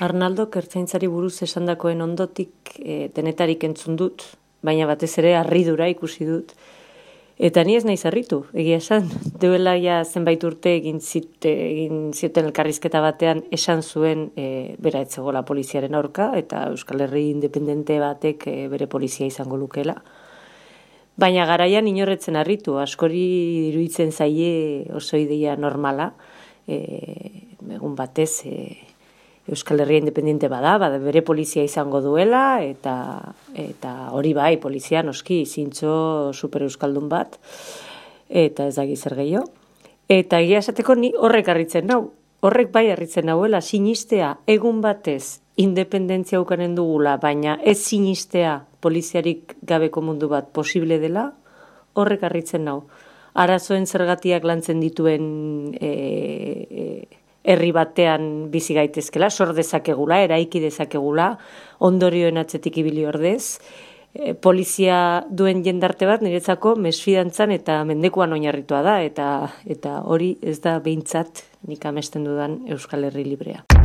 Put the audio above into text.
Arnaldo kertzaintzari buruz esandakoen ondotik e, denetarik entzun dut, baina batez ere harridura ikusi dut. Eta ni ez nahi zarritu, egia esan, duela ja zenbait urte egin, zite, egin zioten elkarrizketa batean esan zuen e, bera etzegola poliziaren aurka, eta Euskal Herri independente batek e, bere polizia izango lukela. Baina garaian inorretzen harritu, askori iruditzen zaie oso ideia normala, e, egun batez, e, Euskal Herria independiente bada, bada bere polizia izango duela, eta eta hori bai, polizia noski, zintzo super euskaldun bat, eta ez dagi zer gehiago. Eta egia esateko ni horrek harritzen nau, horrek bai harritzen nauela, sinistea egun batez independentzia ukanen dugula, baina ez sinistea poliziarik gabeko mundu bat posible dela, horrek harritzen nau. Arazoen zergatiak lantzen dituen e, herri batean bizi gaitezkela, sor dezakegula, eraiki dezakegula, ondorioen atzetik ibili ordez, e, polizia duen jendarte bat niretzako mesfidantzan eta mendekuan oinarritua da, eta eta hori ez da behintzat nik amesten dudan Euskal Herri Librea.